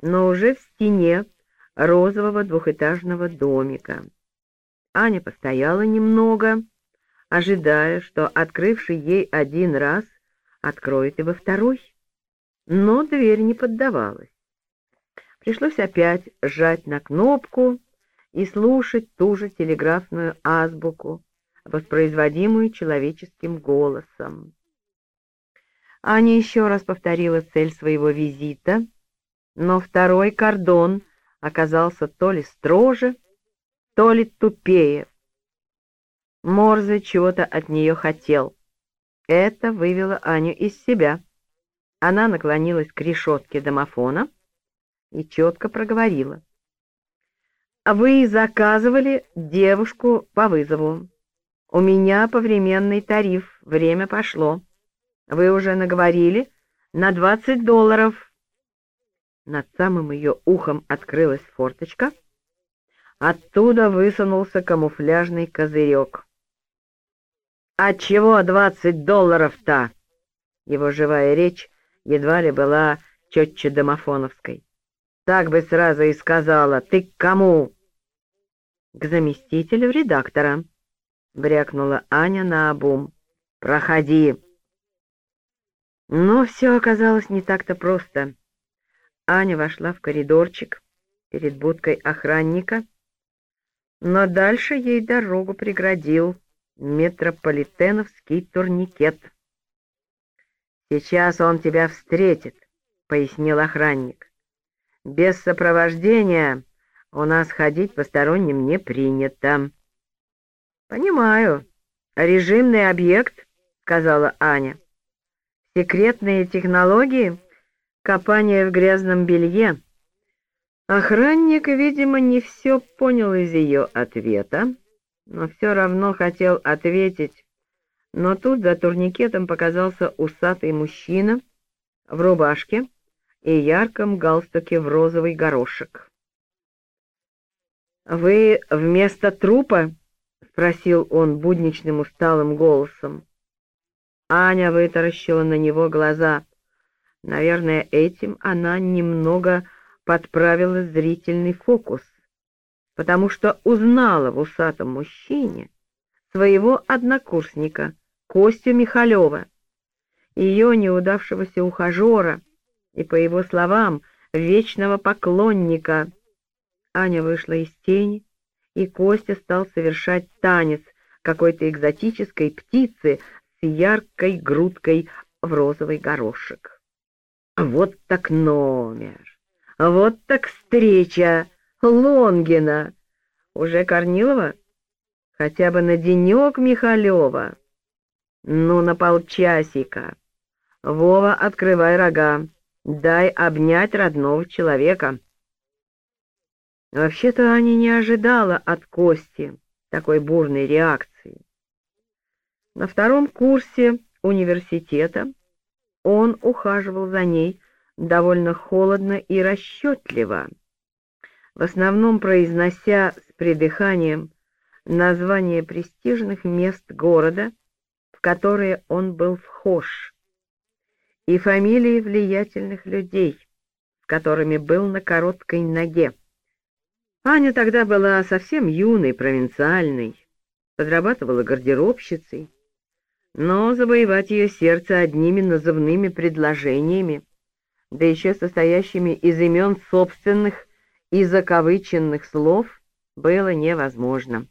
но уже в стене розового двухэтажного домика. Аня постояла немного, ожидая, что открывший ей один раз откроет и во второй. Но дверь не поддавалась. Пришлось опять сжать на кнопку и слушать ту же телеграфную азбуку, воспроизводимую человеческим голосом. Аня еще раз повторила цель своего визита, но второй кордон оказался то ли строже, то ли тупее. Морзе чего-то от нее хотел. Это вывело Аню из себя. Она наклонилась к решетке домофона и четко проговорила. «Вы заказывали девушку по вызову. У меня повременный тариф, время пошло. Вы уже наговорили на двадцать долларов». Над самым ее ухом открылась форточка. Оттуда высунулся камуфляжный козырек. «Отчего двадцать долларов-то?» Его живая речь едва ли была четче домофоновской. «Так бы сразу и сказала. Ты к кому?» «К заместителю редактора», — брякнула Аня на обум. «Проходи». Но все оказалось не так-то просто. Аня вошла в коридорчик перед будкой охранника, но дальше ей дорогу преградил метрополитеновский турникет. «Сейчас он тебя встретит», — пояснил охранник. «Без сопровождения у нас ходить посторонним не принято». «Понимаю. Режимный объект», — сказала Аня. «Секретные технологии, копание в грязном белье». Охранник, видимо, не все понял из ее ответа, но все равно хотел ответить. Но тут за турникетом показался усатый мужчина в рубашке и ярком галстуке в розовый горошек. «Вы вместо трупа?» — спросил он будничным усталым голосом. Аня вытаращила на него глаза. Наверное, этим она немного подправила зрительный фокус, потому что узнала в усатом мужчине своего однокурсника Костю Михалева, ее неудавшегося ухажера и, по его словам, вечного поклонника. Аня вышла из тени, и Костя стал совершать танец какой-то экзотической птицы с яркой грудкой в розовый горошек. Вот так номер! Вот так встреча! Лонгина! Уже Корнилова? Хотя бы на денек Михалева. Ну, на полчасика. Вова, открывай рога. Дай обнять родного человека. Вообще-то Аня не ожидала от Кости такой бурной реакции. На втором курсе университета он ухаживал за ней довольно холодно и расчетливо, в основном произнося с придыханием названия престижных мест города, в которые он был вхож, и фамилии влиятельных людей, с которыми был на короткой ноге. Аня тогда была совсем юной, провинциальной, подрабатывала гардеробщицей, но завоевать ее сердце одними назывными предложениями да еще состоящими из имен собственных и закавыченных слов, было невозможно.